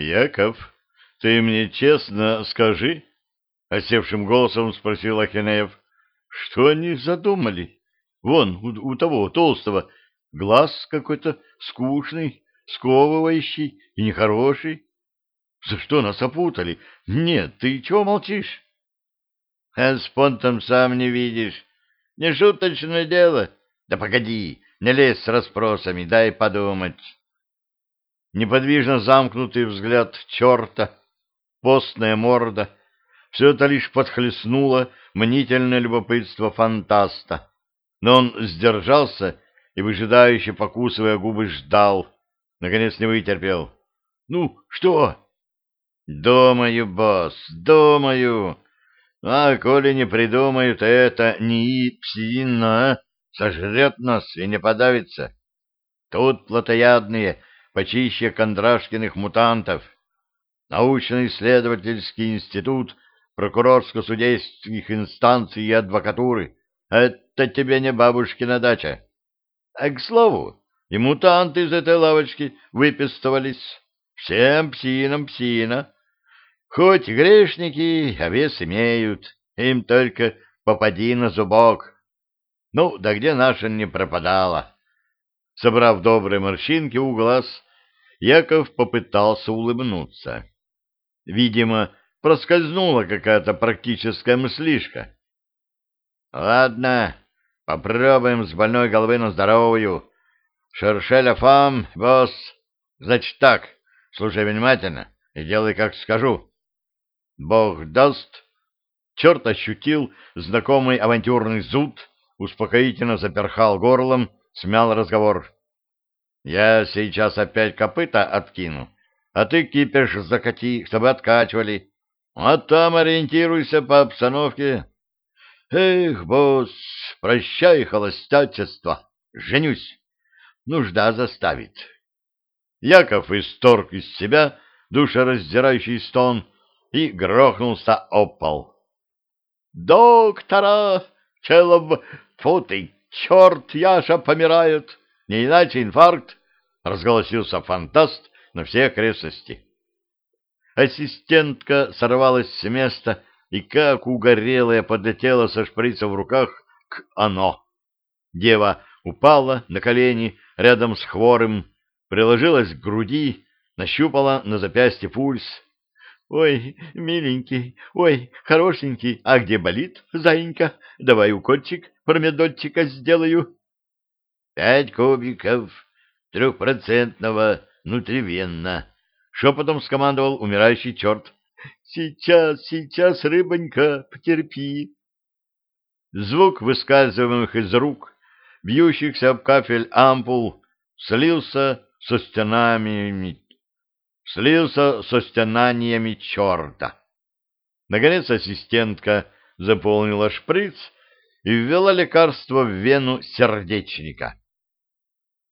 Яков, ты мне честно скажи, — осевшим голосом спросил Ахинеев, — что они задумали? Вон, у, у того толстого, глаз какой-то скучный, сковывающий и нехороший. За что нас опутали? Нет, ты чего молчишь? А с понтом сам не видишь. Не шуточное дело. Да погоди, не лезь с расспросами, дай подумать. Неподвижно замкнутый взгляд черта, постная морда — все это лишь подхлестнуло мнительное любопытство фантаста. Но он сдержался и, выжидающе покусывая губы, ждал. Наконец не вытерпел. — Ну, что? — Думаю, босс, думаю. А коли не придумают это, не псина сожрет нас и не подавится. Тут плотоядные, почище кондрашкиных мутантов. Научно-исследовательский институт прокурорско-судейских инстанций и адвокатуры — это тебе не бабушкина дача. А, к слову, и мутанты из этой лавочки выпистывались. Всем псинам псина. Хоть грешники, а вес имеют, им только попади на зубок. Ну, да где наша не пропадала? Собрав добрые морщинки у глаз, Яков попытался улыбнуться. Видимо, проскользнула какая-то практическая мыслишка. — Ладно, попробуем с больной головы на здоровую. Шершеля фам, босс. Значит так, слушай внимательно и делай, как скажу. Бог даст. Черт ощутил знакомый авантюрный зуд, успокоительно заперхал горлом, смял разговор. Я сейчас опять копыта откину, а ты кипиш закати, чтобы откачивали. А там ориентируйся по обстановке. Эх, босс, прощай холостячество, женюсь. Нужда заставит. Яков исторг из себя душераздирающий стон и грохнулся об пол. «Доктора! Челов! Фу ты, черт, Яша помирает! Не иначе инфаркт!» — разголосился фантаст на все окрестности. Ассистентка сорвалась с места и, как угорелая, подлетела со шприцем в руках к оно. Дева упала на колени рядом с хворым, приложилась к груди, нащупала на запястье пульс. «Ой, миленький, ой, хорошенький, а где болит, заинька? Давай укольчик, промедольчика сделаю». «Пять кубиков трехпроцентного внутривенно», — шепотом скомандовал умирающий черт. «Сейчас, сейчас, рыбонька, потерпи». Звук выскальзываемых из рук, бьющихся об кафель ампул, слился со стенами слился со стенаниями черта. Наконец ассистентка заполнила шприц и ввела лекарство в вену сердечника.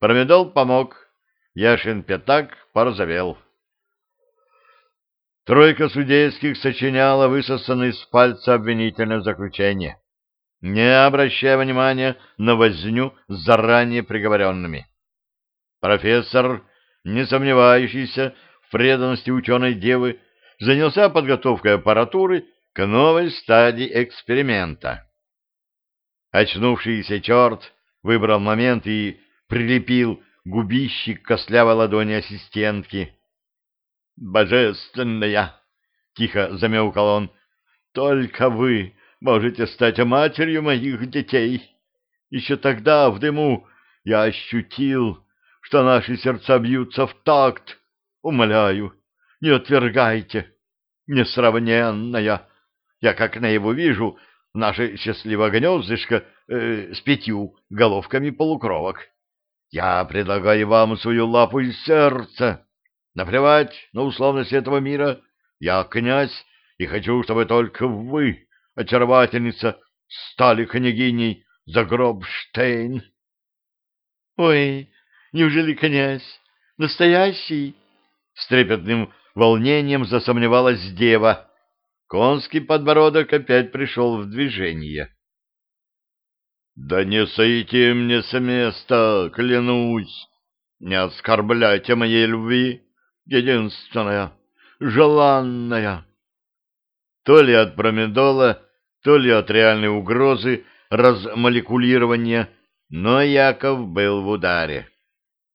Промедол помог, Яшин пятак порозовел. Тройка судейских сочиняла высосанное из пальца обвинительное заключение, не обращая внимания на возню с заранее приговоренными. Профессор, не сомневающийся в преданности ученой девы, занялся подготовкой аппаратуры к новой стадии эксперимента. Очнувшийся черт выбрал момент и прилепил губищик костлявой ладони ассистентки. «Божественная!» — тихо замяукал он. «Только вы можете стать матерью моих детей. Еще тогда в дыму я ощутил, что наши сердца бьются в такт. Умоляю, не отвергайте, несравненная. Я как на его вижу наше счастливое гнездышко э, с пятью головками полукровок. Я предлагаю вам свою лапу из сердца. Наплевать на условность этого мира. Я князь и хочу, чтобы только вы, очаровательница, стали княгиней Загробштейн. — Ой, Неужели князь? Настоящий? С трепетным волнением засомневалась дева. Конский подбородок опять пришел в движение. «Да не сойти мне с места, клянусь! Не оскорбляйте моей любви! единственная, желанная. То ли от промедола, то ли от реальной угрозы размолекулирования, но Яков был в ударе.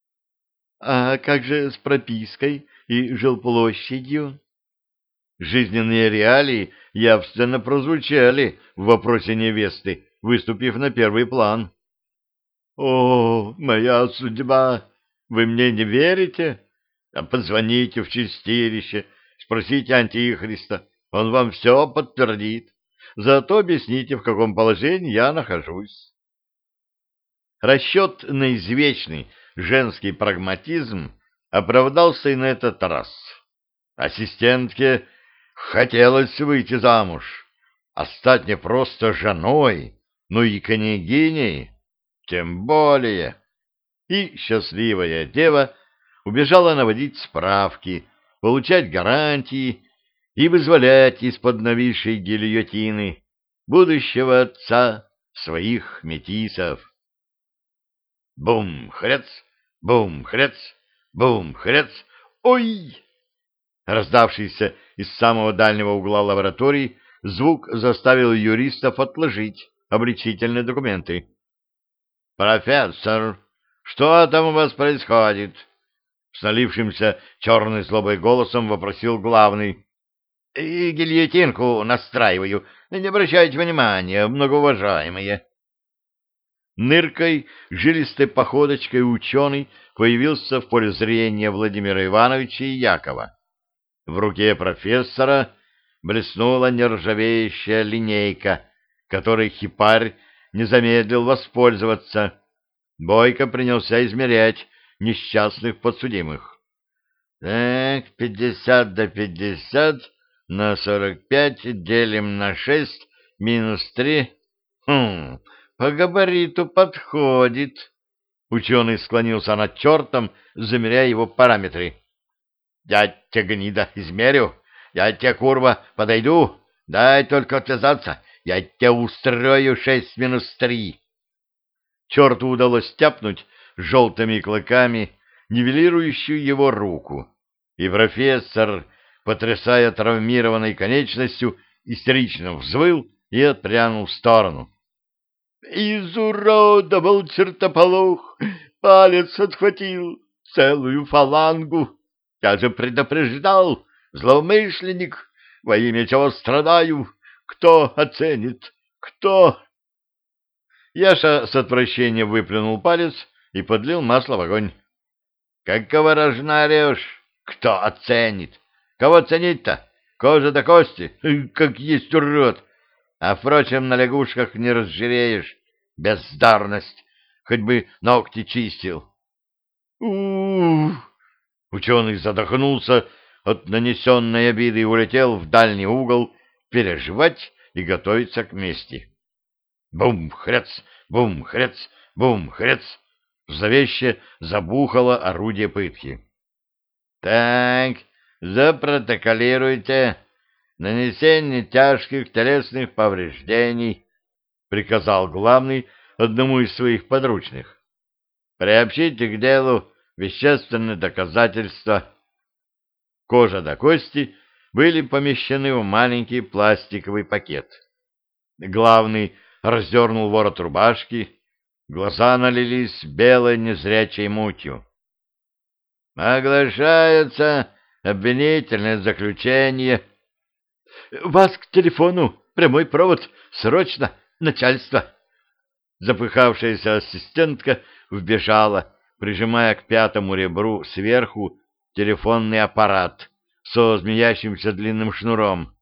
— А как же с пропиской и жилплощадью? Жизненные реалии явственно прозвучали в вопросе невесты, выступив на первый план. — О, моя судьба! Вы мне не верите? А позвоните в чистилище, спросите Антихриста, он вам все подтвердит. Зато объясните, в каком положении я нахожусь. Расчет на извечный женский прагматизм оправдался и на этот раз. Ассистентке хотелось выйти замуж, а стать не просто женой, но и княгиней, тем более. И счастливая дева убежала наводить справки, получать гарантии и вызволять из-под нависшей гильотины будущего отца своих метисов. Бум-хрец, бум-хрец, бум-хрец, ой! Раздавшийся из самого дальнего угла лаборатории звук заставил юристов отложить обличительные документы. «Профессор, что там у вас происходит?» С налившимся черной злобой голосом вопросил главный. И гильотинку настраиваю. Не обращайте внимания, многоуважаемые. Ныркой, жилистой походочкой ученый появился в поле зрения Владимира Ивановича и Якова. В руке профессора блеснула нержавеющая линейка, которой хипарь не замедлил воспользоваться. Бойко принялся измерять несчастных подсудимых. Так, пятьдесят до пятьдесят, на сорок пять делим на шесть минус три. Хм, по габариту подходит. Ученый склонился над чертом, замеряя его параметры. Я тебя, гнида, измерю. Я тебе, курва, подойду. Дай только отвязаться. Я тебе устрою шесть минус три. Черту удалось тяпнуть желтыми клыками нивелирующую его руку, и профессор потрясая травмированной конечностью, истерично взвыл и отпрянул в сторону. «Изуродовал чертополох! Палец отхватил! Целую фалангу! Я же предупреждал! Злоумышленник! Во имя чего страдаю! Кто оценит? Кто?» Яша с отвращением выплюнул палец и подлил масло в огонь. «Какого рожна орешь? Кто оценит? Кого ценить-то? Кожа до кости? Как есть урод! А, впрочем, на лягушках не разжиреешь. Бездарность! Хоть бы ногти чистил. у Ученый задохнулся от нанесенной обиды и улетел в дальний угол переживать и готовиться к мести. Бум-хрец, бум-хрец, бум-хрец! Зловеще забухало орудие пытки. — Так, Запротоколируйте нанесение тяжких телесных повреждений, приказал главный одному из своих подручных. Приобщите к делу вещественные доказательства. Кожа до кости были помещены в маленький пластиковый пакет. Главный раздернул ворот рубашки, глаза налились белой незрячей мутью. «Оглашается Обвинительное заключение. Вас к телефону. Прямой провод. Срочно. Начальство. Запыхавшаяся ассистентка вбежала, прижимая к пятому ребру сверху телефонный аппарат со змеящимся длинным шнуром.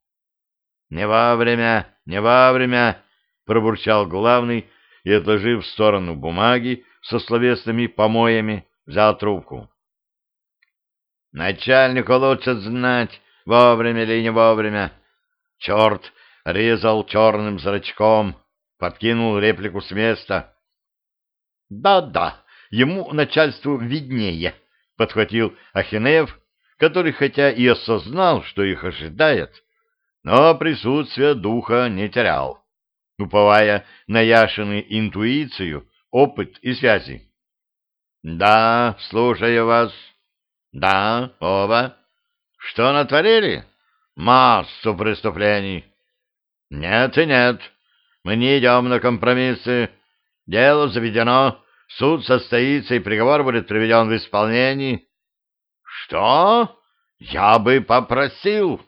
«Не вовремя, не вовремя!» — пробурчал главный и, отложив в сторону бумаги со словесными помоями, взял трубку. Начальнику лучше знать, вовремя или не вовремя. Черт резал черным зрачком, подкинул реплику с места. «Да-да, ему начальству виднее», — подхватил Ахинеев, который хотя и осознал, что их ожидает, но присутствие духа не терял, уповая на Яшины интуицию, опыт и связи. «Да, слушаю вас». Да, оба. Что натворили? Массу преступлений. Нет и нет. Мы не идем на компромиссы. Дело заведено, суд состоится, и приговор будет приведен в исполнение. Что? Я бы попросил.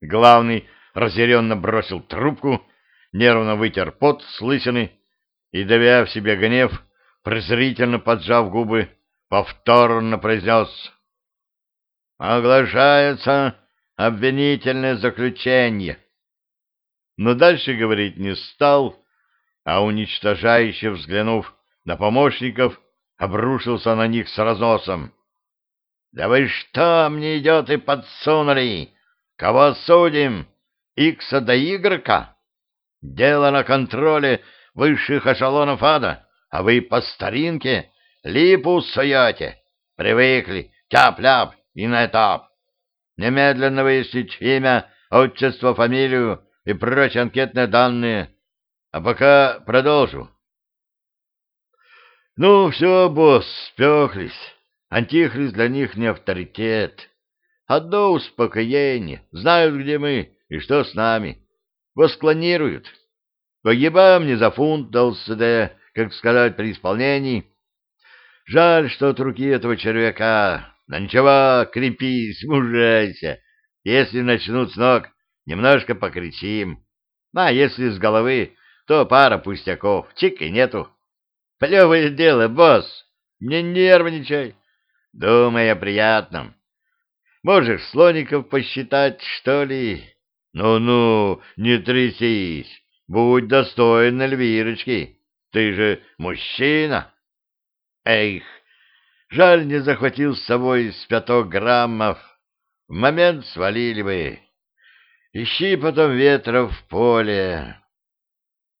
Главный разъяренно бросил трубку, нервно вытер пот с лысины и, давя в себе гнев, презрительно поджав губы, повторно произнес «Оглашается обвинительное заключение». Но дальше говорить не стал, а уничтожающе взглянув на помощников, обрушился на них с разносом. «Да вы что мне идет и подсунули? Кого судим? Икса да Игрока? Дело на контроле высших эшелонов ада, а вы по старинке липу суете. Привыкли, тяп-ляп и на этап. Немедленно выяснить имя, отчество, фамилию и прочие анкетные данные. А пока продолжу. Ну, все, босс, спеклись. Антихрист для них не авторитет. Одно успокоение. Знают, где мы и что с нами. Восклонируют. Погибаем не за фунт ЛСД, как сказать, при исполнении. Жаль, что от руки этого червяка. Но ничего, крепись, мужайся. Если начнут с ног, немножко покричим. А если с головы, то пара пустяков. Чик и нету. Плевое дело, босс. Не нервничай. Думай о приятном. Можешь слоников посчитать, что ли? Ну-ну, не трясись. Будь достоин Эльвирочки. Ты же мужчина. Эх, жаль, не захватил с собой с пяток граммов. В момент свалили бы. Ищи потом ветра в поле.